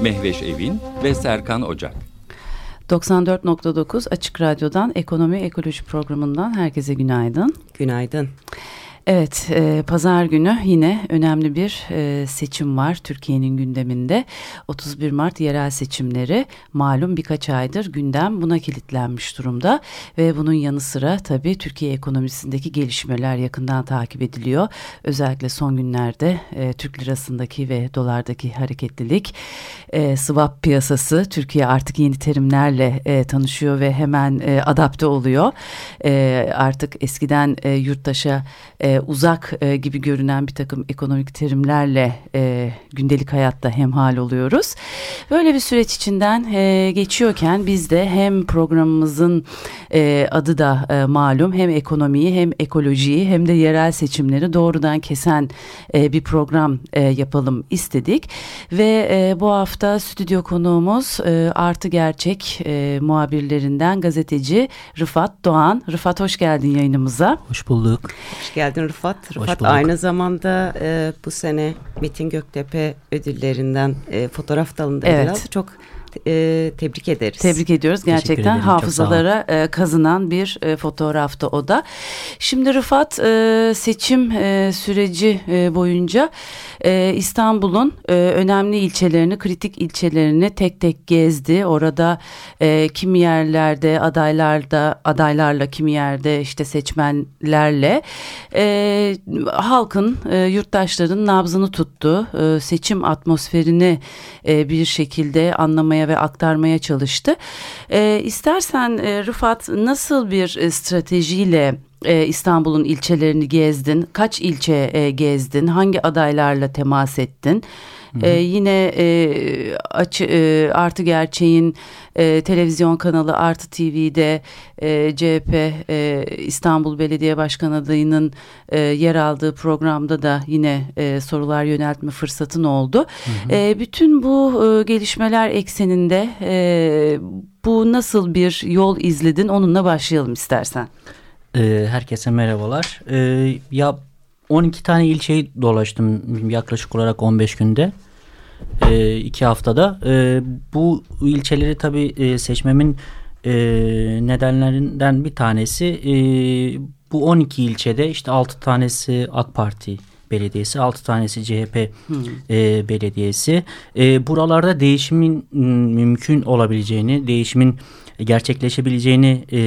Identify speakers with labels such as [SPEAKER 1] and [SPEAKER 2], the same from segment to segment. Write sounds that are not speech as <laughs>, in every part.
[SPEAKER 1] Mehveş Evin ve Serkan Ocak.
[SPEAKER 2] 94.9 Açık Radyo'dan Ekonomi Ekoloji Programı'ndan herkese günaydın.
[SPEAKER 3] Günaydın.
[SPEAKER 2] Evet, e, pazar günü yine önemli bir e, seçim var Türkiye'nin gündeminde. 31 Mart yerel seçimleri malum birkaç aydır gündem buna kilitlenmiş durumda. Ve bunun yanı sıra tabii Türkiye ekonomisindeki gelişmeler yakından takip ediliyor. Özellikle son günlerde e, Türk lirasındaki ve dolardaki hareketlilik, e, swap piyasası Türkiye artık yeni terimlerle e, tanışıyor ve hemen e, adapte oluyor. E, artık eskiden e, yurttaşa... E, uzak e, gibi görünen bir takım ekonomik terimlerle e, gündelik hayatta hemhal oluyoruz. Böyle bir süreç içinden e, geçiyorken biz de hem programımızın e, adı da e, malum hem ekonomiyi hem ekolojiyi hem de yerel seçimleri doğrudan kesen e, bir program e, yapalım istedik. Ve e, bu hafta stüdyo konuğumuz e, Artı Gerçek e, muhabirlerinden gazeteci Rıfat Doğan. Rıfat hoş geldin yayınımıza.
[SPEAKER 4] Hoş bulduk.
[SPEAKER 3] Hoş geldin Rıfat. Rıfat aynı zamanda e, bu sene Metin Göktepe ödüllerinden e, fotoğraf dalında evet. biraz çok e, tebrik ederiz.
[SPEAKER 2] Tebrik ediyoruz. Gerçekten hafızalara e, kazınan bir e, fotoğraftı o da. Şimdi Rıfat e, seçim e, süreci e, boyunca e, İstanbul'un e, önemli ilçelerini, kritik ilçelerini tek tek gezdi. Orada e, kimi yerlerde adaylarda adaylarla, kimi yerde işte seçmenlerle e, halkın, e, yurttaşların nabzını tuttu. E, seçim atmosferini e, bir şekilde anlamaya ve aktarmaya çalıştı. E, istersen e, Rıfat nasıl bir e, stratejiyle e, İstanbul'un ilçelerini gezdin? Kaç ilçe e, gezdin? Hangi adaylarla temas ettin? Ee, yine e, açı, e, Artı Gerçeğin e, televizyon kanalı Artı TV'de e, CHP e, İstanbul Belediye Başkan adayının e, yer aldığı programda da yine e, sorular yöneltme fırsatın oldu. Hı hı. E, bütün bu e, gelişmeler ekseninde e, bu nasıl bir yol izledin onunla başlayalım istersen.
[SPEAKER 4] E, herkese merhabalar. E, ya 12 tane ilçeyi dolaştım yaklaşık olarak 15 günde. E, iki haftada. E, bu ilçeleri tabii e, seçmemin e, nedenlerinden bir tanesi e, bu 12 ilçede işte 6 tanesi AK Parti belediyesi, 6 tanesi CHP hmm. e, belediyesi. E, buralarda değişimin mümkün olabileceğini, değişimin gerçekleşebileceğini e,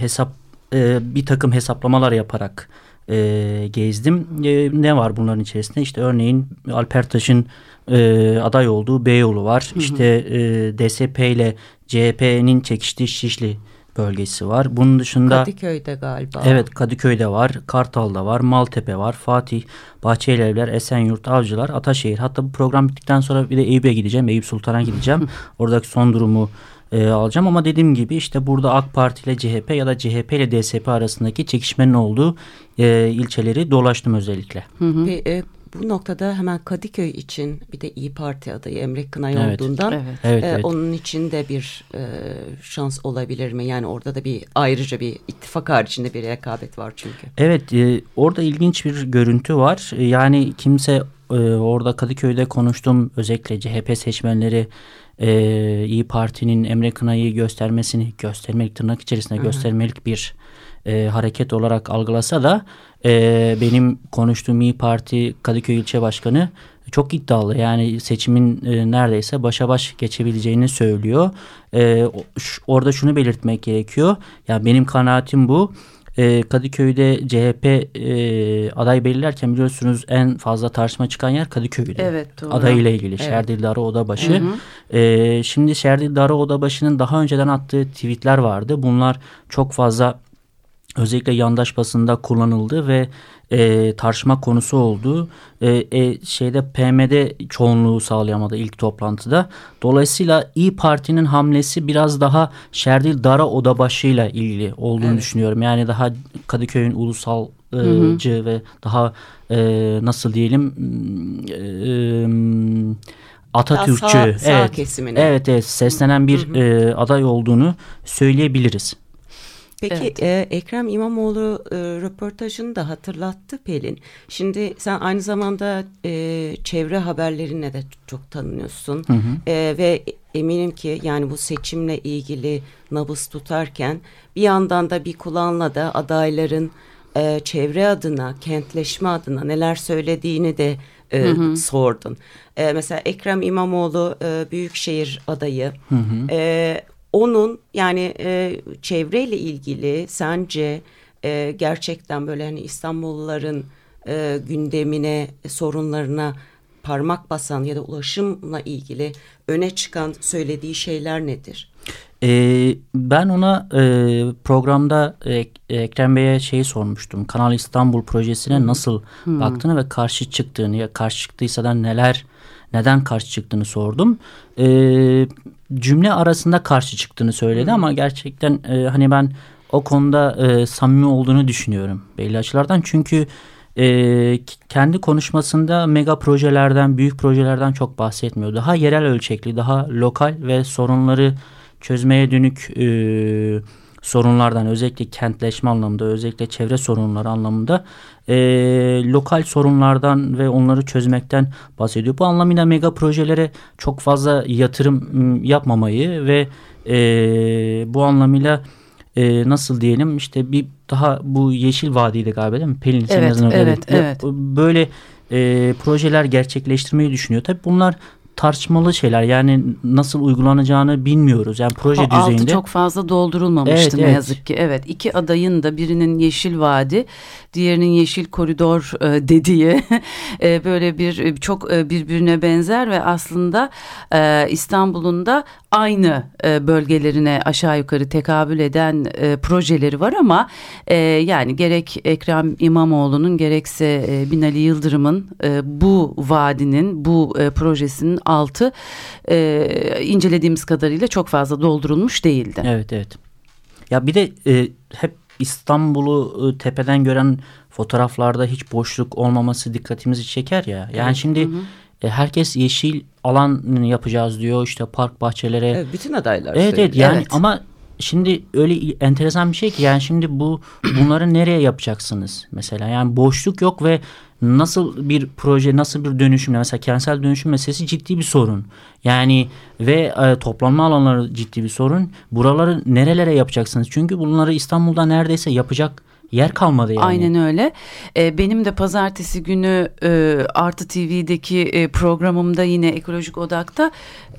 [SPEAKER 4] hesap e, bir takım hesaplamalar yaparak e, gezdim. E, ne var bunların içerisinde? İşte örneğin Alper Taş'ın e, aday olduğu Beyoğlu var. Hı hı. İşte e, DSP ile CHP'nin çekiştiği Şişli bölgesi var. Bunun dışında
[SPEAKER 3] Kadıköy'de galiba.
[SPEAKER 4] Evet Kadıköy'de var, Kartal'da var, Maltepe var, Fatih, Bahçelievler, Esenyurt, Avcılar, Ataşehir. Hatta bu program bittikten sonra bir de Eyüp'e gideceğim. Eyüp Sultan'a gideceğim. <laughs> Oradaki son durumu e, alacağım ama dediğim gibi işte burada AK Parti ile CHP ya da CHP ile DSP arasındaki çekişmenin olduğu e, ilçeleri dolaştım özellikle.
[SPEAKER 3] Hı hı. Pe, e, bu noktada hemen Kadıköy için bir de İyi Parti adayı Emre Kınay evet. olduğundan evet. Evet, e, evet. onun için de bir e, şans olabilir mi? Yani orada da bir ayrıca bir ittifak haricinde bir rekabet var çünkü.
[SPEAKER 4] Evet e, orada ilginç bir görüntü var. E, yani kimse e, orada Kadıköy'de konuştuğum özellikle CHP seçmenleri e, İyi Parti'nin Emre Kınay'ı göstermesini göstermelik tırnak içerisinde Hı -hı. göstermelik bir e, hareket olarak algılasa da e, benim konuştuğum İyi Parti Kadıköy ilçe başkanı çok iddialı. Yani seçimin e, neredeyse başa baş geçebileceğini söylüyor. E, orada şunu belirtmek gerekiyor. Yani benim kanaatim bu. E, Kadıköy'de CHP e, aday belirlerken biliyorsunuz en fazla tartışma çıkan yer Kadıköy'de.
[SPEAKER 2] Evet doğru.
[SPEAKER 4] Aday ile ilgili evet. Şerdildar Odabaşı. Hı hı. E, şimdi Şerdildar Odabaşı'nın daha önceden attığı tweetler vardı. Bunlar çok fazla özellikle yandaş basında kullanıldı ve e, tartışma konusu oldu. E, e, şeyde PM'de çoğunluğu sağlayamadı ilk toplantıda. Dolayısıyla İyi Parti'nin hamlesi biraz daha Şerdil Dara Odabaşı'yla ilgili olduğunu evet. düşünüyorum. Yani daha Kadıköy'ün ulusalcı ve daha e, nasıl diyelim e, Atatürkçü sağ, sağ evet, kesimine. evet evet seslenen bir hı hı. E, aday olduğunu söyleyebiliriz.
[SPEAKER 3] Peki evet. e, Ekrem İmamoğlu e, röportajını da hatırlattı Pelin. Şimdi sen aynı zamanda e, çevre haberlerine de çok tanınıyorsun. Hı hı. E, ve eminim ki yani bu seçimle ilgili nabız tutarken bir yandan da bir kulağınla da adayların e, çevre adına, kentleşme adına neler söylediğini de e, hı hı. sordun. E, mesela Ekrem İmamoğlu e, büyükşehir adayı. Hı hı. E, onun yani e, çevreyle ilgili sence e, gerçekten böyle hani İstanbulluların e, gündemine, sorunlarına parmak basan ya da ulaşımla ilgili öne çıkan söylediği şeyler nedir?
[SPEAKER 4] Ee, ben ona e, programda e, Ekrem Bey'e şeyi sormuştum. Kanal İstanbul projesine nasıl hmm. baktığını ve karşı çıktığını ya karşı çıktıysa da neler neden karşı çıktığını sordum. Ee, cümle arasında karşı çıktığını söyledi ama gerçekten e, hani ben o konuda e, samimi olduğunu düşünüyorum belli açılardan. Çünkü e, kendi konuşmasında mega projelerden, büyük projelerden çok bahsetmiyor. Daha yerel ölçekli, daha lokal ve sorunları çözmeye dönük e, sorunlardan özellikle kentleşme anlamında özellikle çevre sorunları anlamında e, lokal sorunlardan ve onları çözmekten bahsediyor. Bu anlamıyla mega projelere çok fazla yatırım yapmamayı ve e, bu anlamıyla e, nasıl diyelim işte bir daha bu Yeşil Vadi'ydi galiba değil mi? Pelin
[SPEAKER 2] evet, evet, evet.
[SPEAKER 4] Böyle e, projeler gerçekleştirmeyi düşünüyor. Tabii bunlar tartışmalı şeyler. Yani nasıl uygulanacağını bilmiyoruz. Yani proje o düzeyinde. Altı
[SPEAKER 2] çok fazla doldurulmamıştı evet, ne evet. yazık ki. Evet iki adayın da birinin Yeşil Vadi, diğerinin Yeşil Koridor e, dediği <laughs> e, böyle bir e, çok e, birbirine benzer ve aslında e, İstanbul'un da aynı e, bölgelerine aşağı yukarı tekabül eden e, projeleri var ama e, yani gerek Ekrem İmamoğlu'nun gerekse e, Binali Yıldırım'ın e, bu vadinin bu e, projesinin altı e, incelediğimiz kadarıyla çok fazla doldurulmuş değildi.
[SPEAKER 4] Evet evet. Ya bir de e, hep İstanbul'u e, tepeden gören fotoğraflarda hiç boşluk olmaması dikkatimizi çeker ya. Yani evet. şimdi hı hı. E, herkes yeşil alan yapacağız diyor işte park bahçelere. Evet,
[SPEAKER 3] bütün adaylar.
[SPEAKER 4] Evet evet yani evet. ama şimdi öyle enteresan bir şey ki yani şimdi bu bunları nereye yapacaksınız mesela? Yani boşluk yok ve nasıl bir proje nasıl bir dönüşüm mesela kentsel dönüşüm meselesi ciddi bir sorun. Yani ve e, toplanma alanları ciddi bir sorun. Buraları nerelere yapacaksınız? Çünkü bunları İstanbul'da neredeyse yapacak yer kalmadı yani.
[SPEAKER 2] Aynen öyle. E, benim de pazartesi günü e, Artı TV'deki e, programımda yine Ekolojik Odak'ta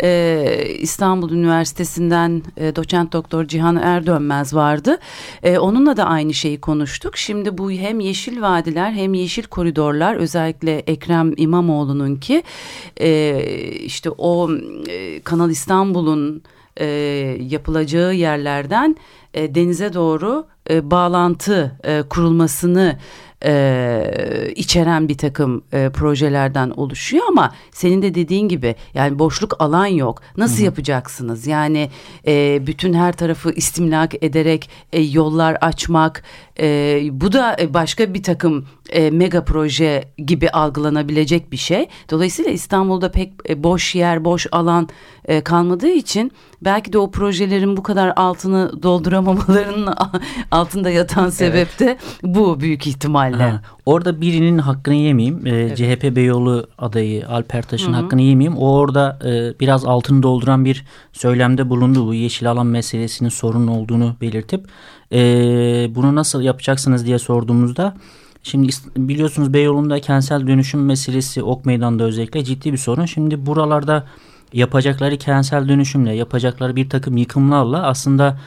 [SPEAKER 2] e, İstanbul Üniversitesi'nden e, doçent doktor Cihan Erdönmez vardı. E, onunla da aynı şeyi konuştuk. Şimdi bu hem yeşil vadiler hem yeşil koridorlar özellikle Ekrem İmamoğlu'nun ki e, işte o e, Kanal İstanbul'un e, yapılacağı yerlerden e, denize doğru e, bağlantı e, kurulmasını e, içeren bir takım e, projelerden oluşuyor ama senin de dediğin gibi yani boşluk alan yok. Nasıl Hı-hı. yapacaksınız? Yani e, bütün her tarafı istimlak ederek e, yollar açmak e, bu da başka bir takım e, mega proje gibi algılanabilecek bir şey. Dolayısıyla İstanbul'da pek e, boş yer, boş alan e, kalmadığı için belki de o projelerin bu kadar altını dolduramamalarının <laughs> altında yatan sebep de bu büyük ihtimalle. Ha,
[SPEAKER 4] orada birinin hakkını yemeyeyim. E, evet. CHP Beyoğlu adayı Alper Taş'ın hakkını yemeyeyim. O orada e, biraz altını dolduran bir söylemde bulundu. Bu yeşil alan meselesinin sorun olduğunu belirtip e, bunu nasıl yapacaksınız diye sorduğumuzda Şimdi biliyorsunuz Beyoğlu'nda kentsel dönüşüm meselesi Ok Meydan'da özellikle ciddi bir sorun. Şimdi buralarda yapacakları kentsel dönüşümle yapacakları bir takım yıkımlarla aslında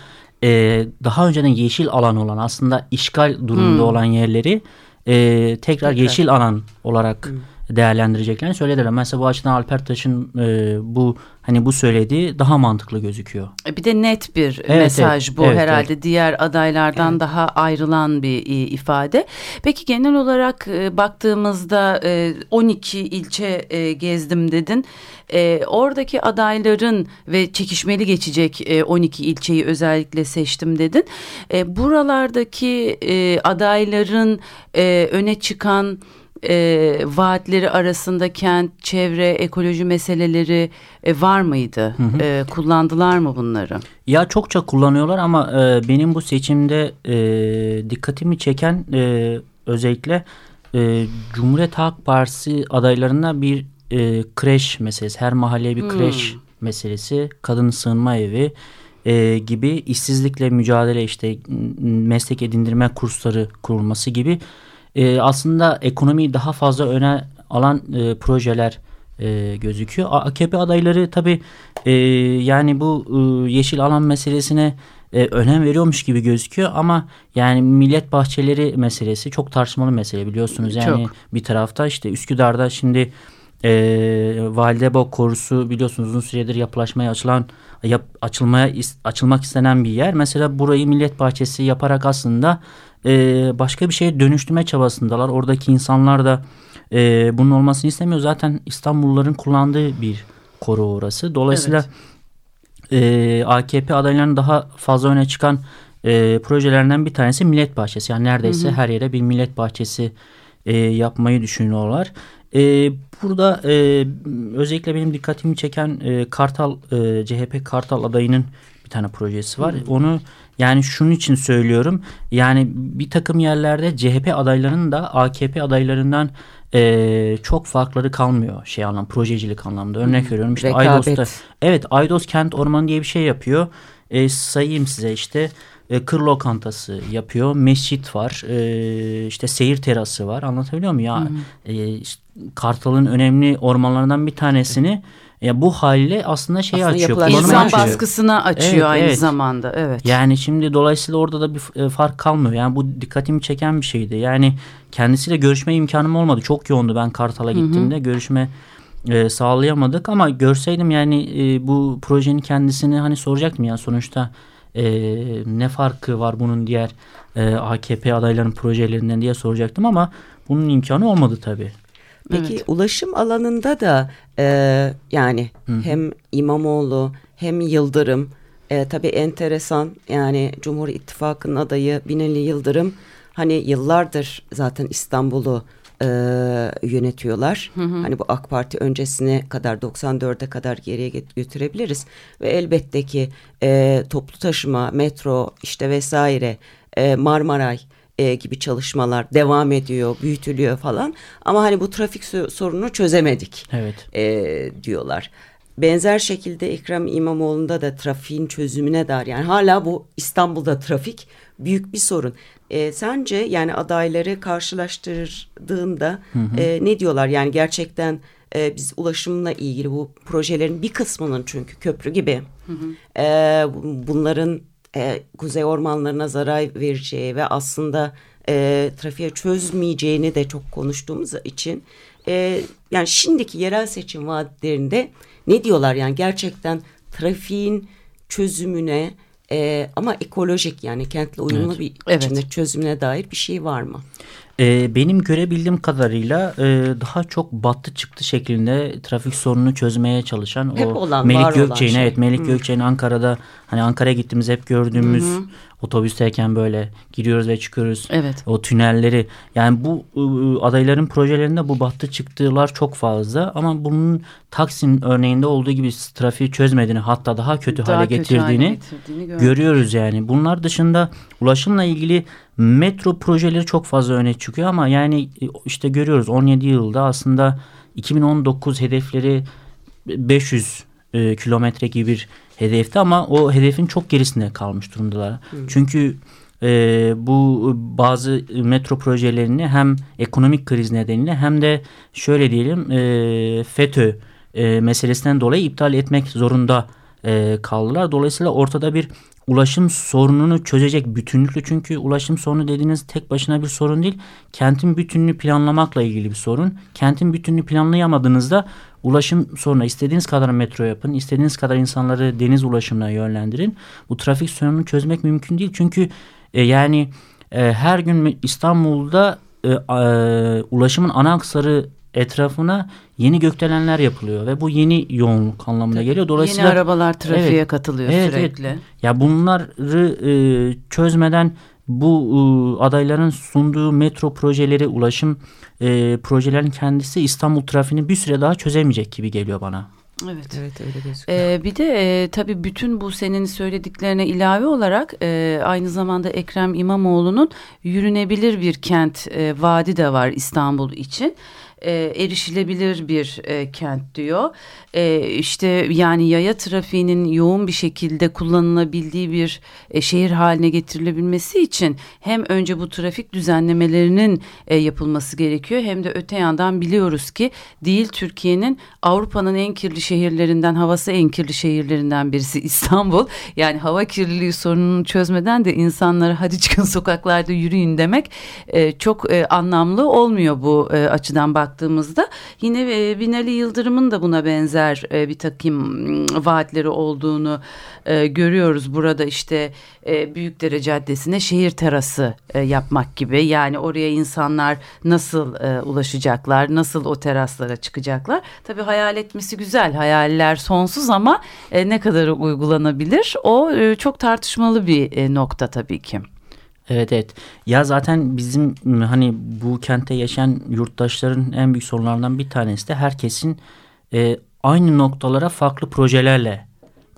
[SPEAKER 4] e, daha önceden yeşil alan olan aslında işgal durumunda hmm. olan yerleri e, tekrar, tekrar yeşil alan olarak değerlendireceklerini söylediler. Mesela bu açıdan Alper Taş'ın e, bu hani bu söylediği daha mantıklı gözüküyor.
[SPEAKER 2] E, bir de net bir evet, mesaj evet, bu evet, herhalde evet. diğer adaylardan evet. daha ayrılan bir ifade. Peki genel olarak e, baktığımızda 12 ilçe gezdim dedin. Oradaki adayların ve çekişmeli geçecek 12 ilçeyi özellikle seçtim dedin. Buralardaki adayların öne çıkan e, vaatleri arasında kent, çevre, ekoloji meseleleri e, var mıydı? Hı hı. E, kullandılar mı bunları?
[SPEAKER 4] Ya çokça kullanıyorlar ama e, benim bu seçimde e, dikkatimi çeken e, özellikle e, Cumhuriyet Halk Partisi adaylarına bir e, kreş meselesi, her mahalleye bir hmm. kreş meselesi, kadın sığınma evi e, gibi işsizlikle mücadele işte meslek edindirme kursları kurulması gibi e, aslında ekonomiyi daha fazla öne alan e, projeler e, gözüküyor. AKP adayları tabii e, yani bu e, yeşil alan meselesine e, önem veriyormuş gibi gözüküyor ama yani millet bahçeleri meselesi çok tartışmalı mesele biliyorsunuz. Yani çok. bir tarafta işte Üsküdar'da şimdi e, Validebok korusu biliyorsunuz uzun süredir yapılaşmaya açılan yap, açılmaya açılmak istenen bir yer. Mesela burayı millet bahçesi yaparak aslında e, başka bir şeye dönüştürme çabasındalar. Oradaki insanlar da e, bunun olmasını istemiyor. Zaten İstanbulluların kullandığı bir koru orası. Dolayısıyla evet. e, AKP adaylarının daha fazla öne çıkan e, projelerinden bir tanesi millet bahçesi. Yani neredeyse hı hı. her yere bir millet bahçesi e, yapmayı düşünüyorlar. E, burada e, özellikle benim dikkatimi çeken e, Kartal e, CHP Kartal adayının bir tane projesi var. Hı. Onu yani şunun için söylüyorum. Yani bir takım yerlerde CHP adaylarının da AKP adaylarından e, çok farkları kalmıyor şey anlamda projecilik anlamda. Örnek veriyorum işte Rekabet. Aydos'ta. Evet Aydos Kent Ormanı diye bir şey yapıyor. E, sayayım size işte e, kır lokantası yapıyor. Mescit var. E, işte seyir terası var. Anlatabiliyor muyum ya? E, işte, Kartal'ın önemli ormanlarından bir tanesini ya bu haliyle aslında şey aslında açıyor.
[SPEAKER 2] İnsan baskısına açıyor evet, aynı evet. zamanda. Evet.
[SPEAKER 4] Yani şimdi dolayısıyla orada da bir e, fark kalmıyor. Yani bu dikkatimi çeken bir şeydi. Yani kendisiyle görüşme imkanım olmadı. Çok yoğundu ben Kartal'a gittiğimde. Hı hı. Görüşme e, sağlayamadık ama görseydim yani e, bu projenin kendisini hani soracaktım yani sonuçta e, ne farkı var bunun diğer e, AKP adaylarının projelerinden diye soracaktım ama bunun imkanı olmadı tabii.
[SPEAKER 3] Peki evet. ulaşım alanında da e, yani Hı. hem İmamoğlu hem Yıldırım e, tabii enteresan yani Cumhur İttifakı'nın adayı Binali Yıldırım hani yıllardır zaten İstanbul'u e, yönetiyorlar. Hı hı. Hani bu AK Parti öncesine kadar 94'e kadar geriye götürebiliriz. Ve elbette ki e, toplu taşıma, metro işte vesaire e, Marmaray e, gibi çalışmalar devam ediyor, büyütülüyor falan. Ama hani bu trafik sorununu çözemedik
[SPEAKER 4] evet.
[SPEAKER 3] e, diyorlar. Benzer şekilde Ekrem İmamoğlu'nda da trafiğin çözümüne dair yani hala bu İstanbul'da trafik büyük bir sorun. E, sence yani adayları karşılaştırdığında hı hı. E, ne diyorlar yani gerçekten e, biz ulaşımla ilgili bu projelerin bir kısmının çünkü köprü gibi hı hı. E, bunların e, kuzey ormanlarına zarar vereceği ve aslında e, trafiğe çözmeyeceğini de çok konuştuğumuz için e, yani şimdiki yerel seçim vaatlerinde ne diyorlar yani gerçekten trafiğin çözümüne e, ama ekolojik yani kentle uyumlu evet. bir evet. içinde çözümüne dair bir şey var mı?
[SPEAKER 4] E, benim görebildiğim kadarıyla e, daha çok battı çıktı şeklinde trafik sorununu çözmeye çalışan hep o olan, Melik Gökçe'nin şey. evet Melik Gökçe'nin Ankara'da hani Ankara'ya gittiğimiz hep gördüğümüz Hı -hı. Otobüsteyken böyle giriyoruz ve çıkıyoruz. Evet. O tünelleri yani bu ıı, adayların projelerinde bu battı çıktılar çok fazla ama bunun Taksim örneğinde olduğu gibi trafiği çözmediğini hatta daha kötü daha hale kötü getirdiğini, hale getirdiğini görüyoruz yani. Bunlar dışında ulaşımla ilgili metro projeleri çok fazla öne çıkıyor ama yani e, işte görüyoruz 17 yılda aslında 2019 hedefleri 500 e, kilometre gibi bir hedefti ama o hedefin çok gerisinde kalmış durumdalar. Hı. Çünkü e, bu bazı metro projelerini hem ekonomik kriz nedeniyle hem de şöyle diyelim e, FETÖ e, meselesinden dolayı iptal etmek zorunda e, kaldılar. Dolayısıyla ortada bir ulaşım sorununu çözecek bütünlüklü çünkü ulaşım sorunu dediğiniz tek başına bir sorun değil. Kentin bütününü planlamakla ilgili bir sorun. Kentin bütününü planlayamadığınızda ulaşım sorunu istediğiniz kadar metro yapın, istediğiniz kadar insanları deniz ulaşımına yönlendirin. Bu trafik sorununu çözmek mümkün değil. Çünkü e, yani e, her gün İstanbul'da e, e, ulaşımın ana aksarı etrafına yeni gökdelenler yapılıyor ve bu yeni yoğunluk anlamına geliyor.
[SPEAKER 2] Dolayısıyla yeni arabalar trafiğe evet, katılıyor evet, sürekli. Evet.
[SPEAKER 4] Ya bunları e, çözmeden bu e, adayların sunduğu metro projeleri, ulaşım e, projelerin kendisi İstanbul trafiğini bir süre daha çözemeyecek gibi geliyor bana.
[SPEAKER 2] Evet. Evet öyle gözüküyor. Ee, bir de e, tabii bütün bu senin söylediklerine ilave olarak e, aynı zamanda Ekrem İmamoğlu'nun yürünebilir bir kent e, vaadi de var İstanbul için e, erişilebilir bir e, kent diyor. E, işte yani yaya trafiğinin yoğun bir şekilde kullanılabildiği bir e, şehir haline getirilebilmesi için hem önce bu trafik düzenlemelerinin e, yapılması gerekiyor hem de öte yandan biliyoruz ki değil Türkiye'nin Avrupa'nın en kirli şehirlerinden havası en kirli şehirlerinden birisi <laughs> İstanbul. Yani hava kirliliği sorununu çözmeden de insanlara hadi çıkın sokaklarda yürüyün demek e, çok e, anlamlı olmuyor bu e, açıdan bak baktığımızda yine e, Binali Yıldırım'ın da buna benzer e, bir takım vaatleri olduğunu e, görüyoruz. Burada işte Büyükdere Caddesi'ne şehir terası yapmak gibi yani oraya insanlar nasıl ulaşacaklar, nasıl o teraslara çıkacaklar. Tabii hayal etmesi güzel, hayaller sonsuz ama ne kadar uygulanabilir o çok tartışmalı bir nokta tabii ki.
[SPEAKER 4] Evet evet. Ya zaten bizim hani bu kente yaşayan yurttaşların en büyük sorunlarından bir tanesi de herkesin e, aynı noktalara farklı projelerle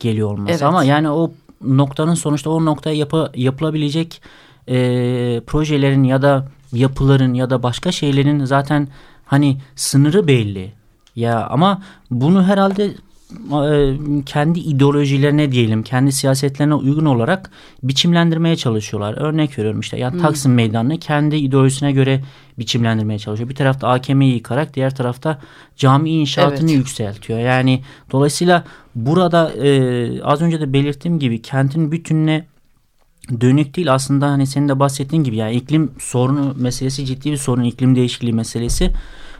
[SPEAKER 4] geliyor olması. Evet. Ama yani o noktanın sonuçta o noktaya yapı, yapılabilecek e, projelerin ya da yapıların ya da başka şeylerin zaten hani sınırı belli. Ya ama bunu herhalde kendi ideolojilerine diyelim, kendi siyasetlerine uygun olarak biçimlendirmeye çalışıyorlar. Örnek veriyorum işte ya hmm. Taksim Meydanı'nı kendi ideolojisine göre biçimlendirmeye çalışıyor. Bir tarafta AKM'yi yıkarak diğer tarafta cami inşaatını evet. yükseltiyor. Yani dolayısıyla burada e, az önce de belirttiğim gibi kentin bütününe dönük değil aslında hani senin de bahsettiğin gibi yani iklim sorunu meselesi ciddi bir sorun iklim değişikliği meselesi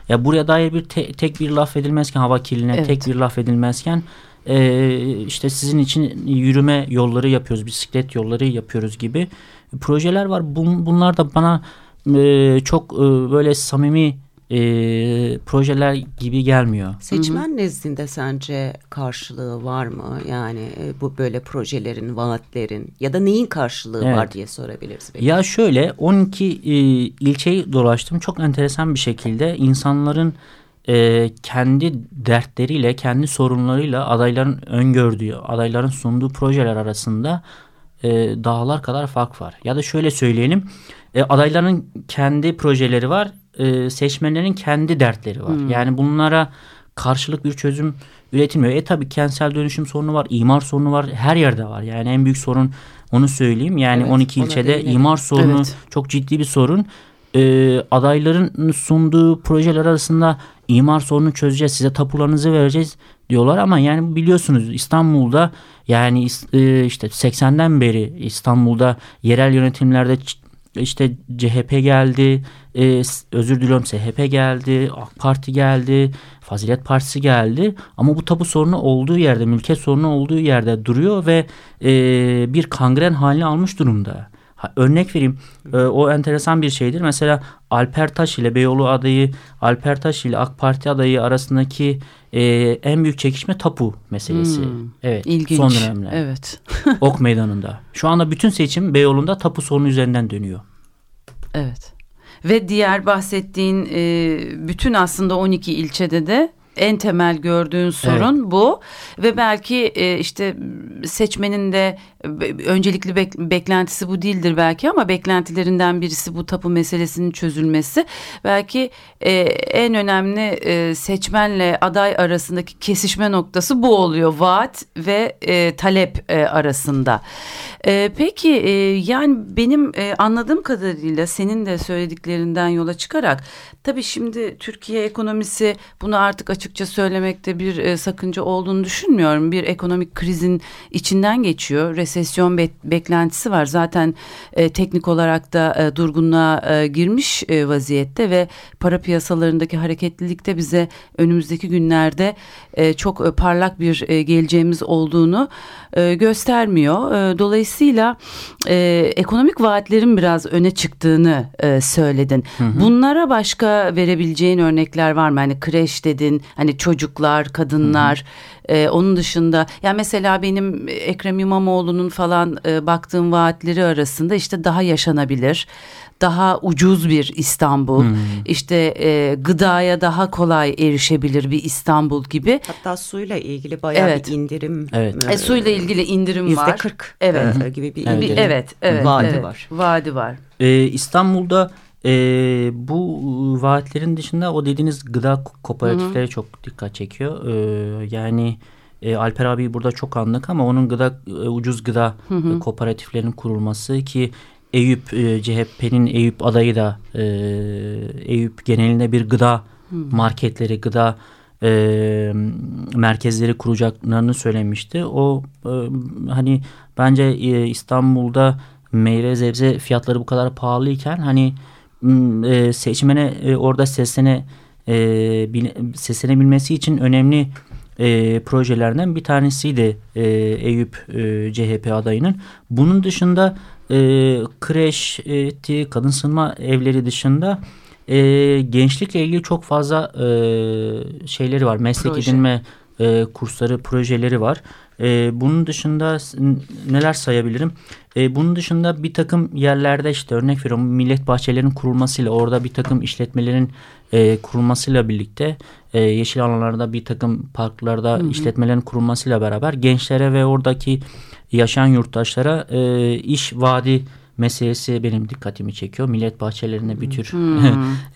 [SPEAKER 4] ya buraya dair bir te, tek bir laf edilmezken hava kirliliğine evet. tek bir laf edilmezken e, işte sizin için yürüme yolları yapıyoruz, bisiklet yolları yapıyoruz gibi projeler var. Bun, bunlar da bana e, çok e, böyle samimi e, projeler gibi gelmiyor.
[SPEAKER 3] Seçmen Hı-hı. nezdinde sence karşılığı var mı? Yani e, bu böyle projelerin, vaatlerin ya da neyin karşılığı evet. var diye sorabiliriz.
[SPEAKER 4] Belki. Ya şöyle 12 e, ilçeyi dolaştım. Çok enteresan bir şekilde insanların e, kendi dertleriyle, kendi sorunlarıyla adayların öngördüğü, adayların sunduğu projeler arasında e, dağlar kadar fark var. Ya da şöyle söyleyelim, e, adayların kendi projeleri var, e, seçmenlerin kendi dertleri var. Hmm. Yani bunlara karşılık bir çözüm üretilmiyor. E tabi kentsel dönüşüm sorunu var, imar sorunu var, her yerde var. Yani en büyük sorun onu söyleyeyim. Yani evet, 12 ilçede imar sorunu evet. çok ciddi bir sorun. E, adayların sunduğu projeler arasında imar sorunu çözeceğiz, size tapularınızı vereceğiz diyorlar ama yani biliyorsunuz İstanbul'da yani e, işte 80'den beri İstanbul'da yerel yönetimlerde işte CHP geldi, e, özür diliyorum SHP geldi, AK Parti geldi, Fazilet Partisi geldi. Ama bu tabu sorunu olduğu yerde, mülkiyet sorunu olduğu yerde duruyor ve e, bir kangren halini almış durumda. Ha, örnek vereyim e, o enteresan bir şeydir. Mesela Alper Taş ile Beyoğlu adayı, Alper Taş ile AK Parti adayı arasındaki e, en büyük çekişme tapu meselesi. Hmm,
[SPEAKER 2] evet. İlginç. Son dönemler. Evet. <laughs>
[SPEAKER 4] ok meydanında. Şu anda bütün seçim Beyoğlu'nda tapu sorunu üzerinden dönüyor.
[SPEAKER 2] Evet. Ve diğer bahsettiğin e, bütün aslında 12 ilçede de en temel gördüğün sorun evet. bu ve belki e, işte seçmenin de öncelikli bek, beklentisi bu değildir belki ama beklentilerinden birisi bu tapu meselesinin çözülmesi. Belki e, en önemli e, seçmenle aday arasındaki kesişme noktası bu oluyor. Vaat ve e, talep e, arasında. E, peki e, yani benim e, anladığım kadarıyla senin de söylediklerinden yola çıkarak tabii şimdi Türkiye ekonomisi bunu artık açık açıkça söylemekte bir e, sakınca olduğunu düşünmüyorum. Bir ekonomik krizin içinden geçiyor. Resesyon be beklentisi var. Zaten e, teknik olarak da e, durgunluğa e, girmiş e, vaziyette ve para piyasalarındaki hareketlilik de bize önümüzdeki günlerde e, çok e, parlak bir e, geleceğimiz olduğunu e, göstermiyor. E, dolayısıyla e, ekonomik vaatlerin biraz öne çıktığını e, söyledin. Hı hı. Bunlara başka verebileceğin örnekler var mı? Hani kreş dedin, hani çocuklar, kadınlar. Hı hı. E, onun dışında ya mesela benim Ekrem İmamoğlu'nun falan e, baktığım vaatleri arasında işte daha yaşanabilir daha ucuz bir İstanbul, hmm. işte e, gıdaya daha kolay erişebilir bir İstanbul gibi.
[SPEAKER 3] Hatta suyla ilgili bayağı evet. bir indirim.
[SPEAKER 2] Evet. E, suyla ilgili indirim var.
[SPEAKER 3] Yüzde kırk evet. E, gibi bir
[SPEAKER 2] indirim. Evet, evet.
[SPEAKER 3] Vaadi
[SPEAKER 2] evet.
[SPEAKER 3] var.
[SPEAKER 2] Vaadi var.
[SPEAKER 4] Ee, İstanbul'da e, bu vaatlerin dışında o dediğiniz gıda kooperatifleri Hı-hı. çok dikkat çekiyor. Ee, yani e, Alper abi burada çok anlık ama onun gıda e, ucuz gıda Hı-hı. kooperatiflerinin kurulması ki Eyüp e, CHP'nin Eyüp adayı da e, Eyüp genelinde bir gıda hmm. marketleri, gıda e, merkezleri kuracaklarını söylemişti. O e, hani bence e, İstanbul'da meyve sebze fiyatları bu kadar pahalıyken hani e, seçmene e, orada seslene e, bil, seslenebilmesi için önemli e, projelerden bir tanesiydi e, Eyüp e, CHP adayının. Bunun dışında e, kreş, e, kadın sığınma evleri dışında e, gençlikle ilgili çok fazla e, şeyleri var. Meslek Proje. edinme e, kursları, projeleri var. E, bunun dışında neler sayabilirim? E, bunun dışında bir takım yerlerde işte örnek veriyorum millet bahçelerinin kurulmasıyla orada bir takım işletmelerin e, kurulmasıyla birlikte e, yeşil alanlarda bir takım parklarda hı hı. işletmelerin kurulmasıyla beraber gençlere ve oradaki yaşayan yurttaşlara e, iş vaadi meselesi benim dikkatimi çekiyor. Millet bahçelerine bir tür hmm.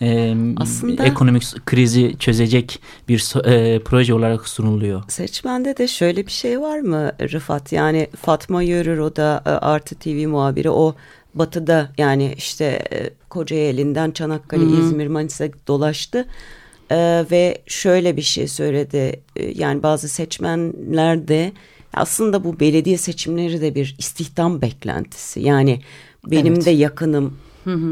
[SPEAKER 4] <laughs> e, Aslında, ekonomik krizi çözecek bir e, proje olarak sunuluyor.
[SPEAKER 3] Seçmende de şöyle bir şey var mı Rıfat? Yani Fatma Yörür o da e, Artı TV muhabiri o batıda yani işte e, Kocaeli'nden Çanakkale, hmm. İzmir, Manisa dolaştı. Ee, ve şöyle bir şey söyledi. Ee, yani bazı seçmenler de aslında bu belediye seçimleri de bir istihdam beklentisi. Yani benim evet. de yakınım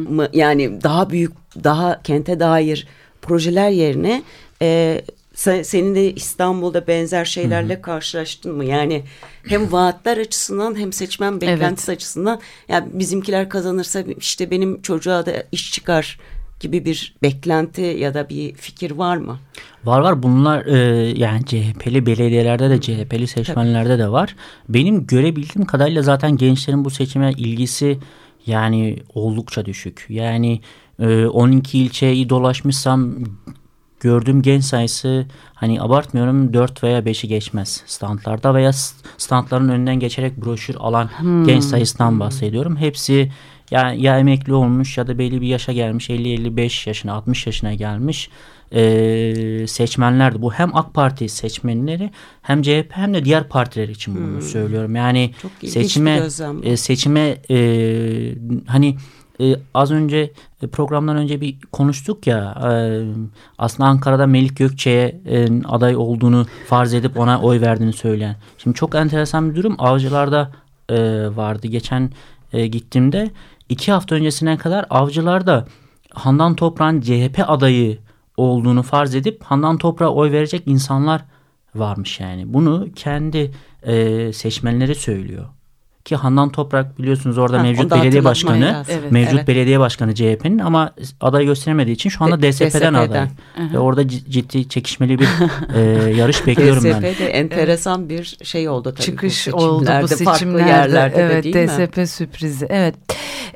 [SPEAKER 3] mı yani daha büyük daha kente dair projeler yerine e, sen, senin de İstanbul'da benzer şeylerle hı hı. karşılaştın mı? Yani hem vaatler açısından hem seçmen beklentisi evet. açısından yani bizimkiler kazanırsa işte benim çocuğa da iş çıkar gibi bir beklenti ya da bir fikir var mı?
[SPEAKER 4] Var var bunlar e, yani CHP'li belediyelerde de CHP'li seçmenlerde Tabii. de var. Benim görebildiğim kadarıyla zaten gençlerin bu seçime ilgisi yani oldukça düşük. Yani e, 12 ilçeyi dolaşmışsam gördüğüm genç sayısı hani abartmıyorum 4 veya 5'i geçmez standlarda veya standların önünden geçerek broşür alan hmm. genç sayısından bahsediyorum. Hepsi ya, ya emekli olmuş ya da belli bir yaşa gelmiş 50-55 yaşına 60 yaşına gelmiş e, seçmenlerdi. Bu hem AK Parti seçmenleri hem CHP hem de diğer partiler için bunu hmm. söylüyorum. Yani seçime e, seçime e, hani e, az önce programdan önce bir konuştuk ya e, aslında Ankara'da Melik Gökçe'ye e, aday olduğunu farz edip ona oy verdiğini söyleyen. Şimdi çok enteresan bir durum avcılarda e, vardı. Geçen e, gittiğimde iki hafta öncesine kadar avcılarda Handan Toprak'ın CHP adayı olduğunu farz edip Handan Toprak'a oy verecek insanlar varmış yani. Bunu kendi e, seçmenleri söylüyor. Ki Handan Toprak biliyorsunuz orada ha, mevcut belediye başkanı, evet, mevcut evet. belediye başkanı CHP'nin ama aday gösteremediği için şu anda D DSP'den, DSP'den aday. Ve orada ciddi çekişmeli bir <laughs> e, yarış bekliyorum ben.
[SPEAKER 3] DSP'de enteresan bir şey oldu tabii.
[SPEAKER 2] Çıkış bu oldu bu seçimlerde. Farklı yerlerde evet, de değil DSP mi? sürprizi. Evet.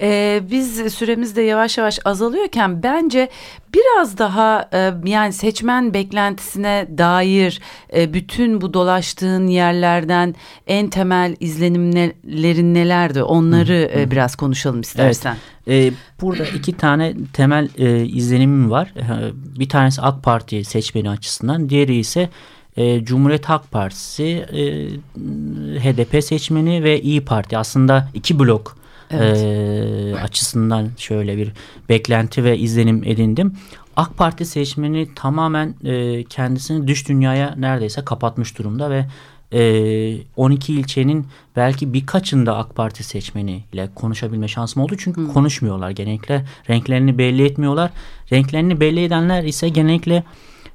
[SPEAKER 2] Ee, biz süremiz de yavaş yavaş azalıyorken bence biraz daha e, yani seçmen beklentisine dair e, bütün bu dolaştığın yerlerden en temel izlenimlerin nelerdi onları e, biraz konuşalım istersen.
[SPEAKER 4] Evet. E, burada iki tane temel e, izlenimim var. E, bir tanesi AK Parti seçmeni açısından diğeri ise e, Cumhuriyet Halk Partisi, e, HDP seçmeni ve İyi Parti aslında iki blok evet. e, açısından şöyle bir beklenti ve izlenim edindim. AK Parti seçmeni tamamen e, kendisini dış dünyaya neredeyse kapatmış durumda ve e, 12 ilçenin belki birkaçında AK Parti seçmeniyle konuşabilme şansım oldu. Çünkü hmm. konuşmuyorlar genellikle. Renklerini belli etmiyorlar. Renklerini belli edenler ise genellikle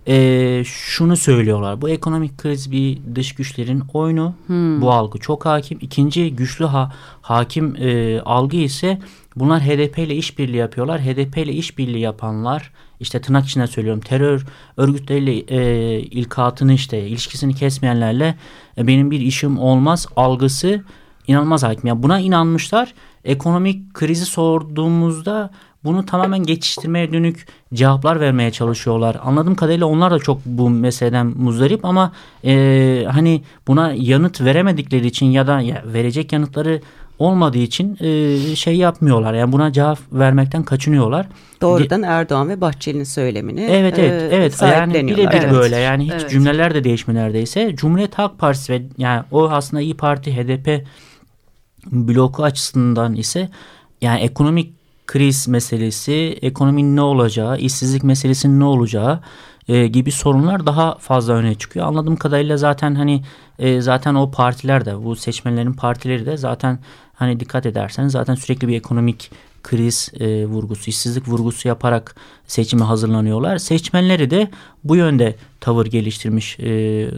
[SPEAKER 4] e, şunu söylüyorlar. Bu ekonomik kriz bir dış güçlerin oyunu. Hmm. Bu algı çok hakim. İkinci güçlü ha, hakim e, algı ise bunlar HDP ile işbirliği yapıyorlar. HDP ile işbirliği yapanlar işte tırnak içinde söylüyorum terör örgütleriyle e, ilkatını işte ilişkisini kesmeyenlerle e, benim bir işim olmaz algısı inanılmaz hakim. Yani buna inanmışlar. Ekonomik krizi sorduğumuzda bunu tamamen geçiştirmeye dönük cevaplar vermeye çalışıyorlar. Anladığım kadarıyla onlar da çok bu meseleden muzdarip ama e, hani buna yanıt veremedikleri için ya da ya verecek yanıtları olmadığı için e, şey yapmıyorlar. Yani buna cevap vermekten kaçınıyorlar.
[SPEAKER 3] Doğrudan Erdoğan ve Bahçeli'nin söylemini
[SPEAKER 4] Evet evet e, evet yani birebir evet. böyle yani hiç evet. cümleler de değişmiyor neredeyse. Cumhuriyet Halk Partisi ve yani o aslında İyi Parti HDP bloku açısından ise yani ekonomik kriz meselesi, ekonominin ne olacağı, işsizlik meselesinin ne olacağı e, gibi sorunlar daha fazla öne çıkıyor. Anladığım kadarıyla zaten hani e, zaten o partiler de bu seçmenlerin partileri de zaten hani dikkat ederseniz zaten sürekli bir ekonomik kriz e, vurgusu, işsizlik vurgusu yaparak seçime hazırlanıyorlar. Seçmenleri de bu yönde tavır geliştirmiş e,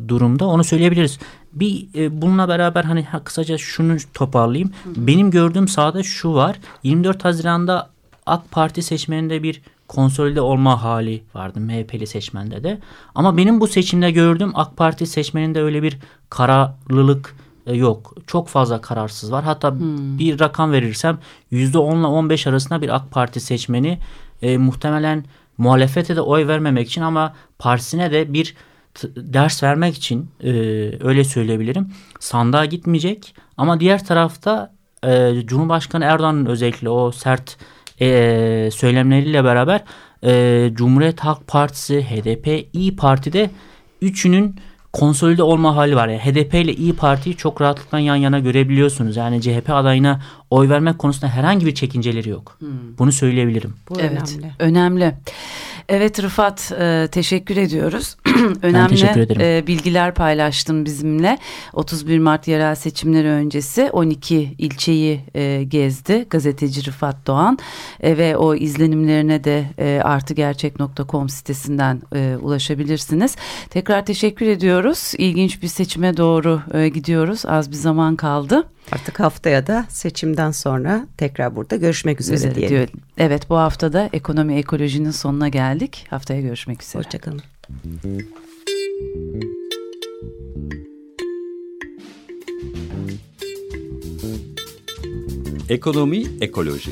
[SPEAKER 4] durumda. Onu söyleyebiliriz. Bir e, bununla beraber hani kısaca şunu toparlayayım. Hı. Benim gördüğüm sahada şu var. 24 Haziran'da AK Parti seçmeninde bir konsolide olma hali vardı MHP'li seçmende de. Ama benim bu seçimde gördüğüm AK Parti seçmeninde öyle bir kararlılık e, yok. Çok fazla kararsız var. Hatta hmm. bir rakam verirsem %10 ile 15 arasında bir AK Parti seçmeni e, muhtemelen muhalefete de oy vermemek için ama partisine de bir ders vermek için e, öyle söyleyebilirim. Sandığa gitmeyecek ama diğer tarafta e, Cumhurbaşkanı Erdoğan'ın özellikle o sert e, söylemleriyle beraber e, Cumhuriyet Halk Partisi, HDP, İyi Parti'de üçünün konsolide olma hali var. Yani HDP ile İyi Parti'yi çok rahatlıkla yan yana görebiliyorsunuz. Yani CHP adayına oy vermek konusunda herhangi bir çekinceleri yok. Hmm. Bunu söyleyebilirim.
[SPEAKER 2] Bu evet, önemli. önemli. Evet Rıfat e, teşekkür ediyoruz. <clears throat> Önemli teşekkür e, bilgiler paylaştın bizimle. 31 Mart yerel seçimleri öncesi 12 ilçeyi e, gezdi gazeteci Rıfat Doğan e, ve o izlenimlerine de e, artıgerçek.com sitesinden e, ulaşabilirsiniz. Tekrar teşekkür ediyoruz. İlginç bir seçime doğru e, gidiyoruz. Az bir zaman kaldı.
[SPEAKER 3] Artık haftaya da seçimden sonra tekrar burada görüşmek üzere evet, diyelim.
[SPEAKER 2] Evet bu haftada ekonomi ekolojinin sonuna geldik. Haftaya görüşmek üzere.
[SPEAKER 3] Hoşçakalın.
[SPEAKER 1] Ekonomi ekoloji.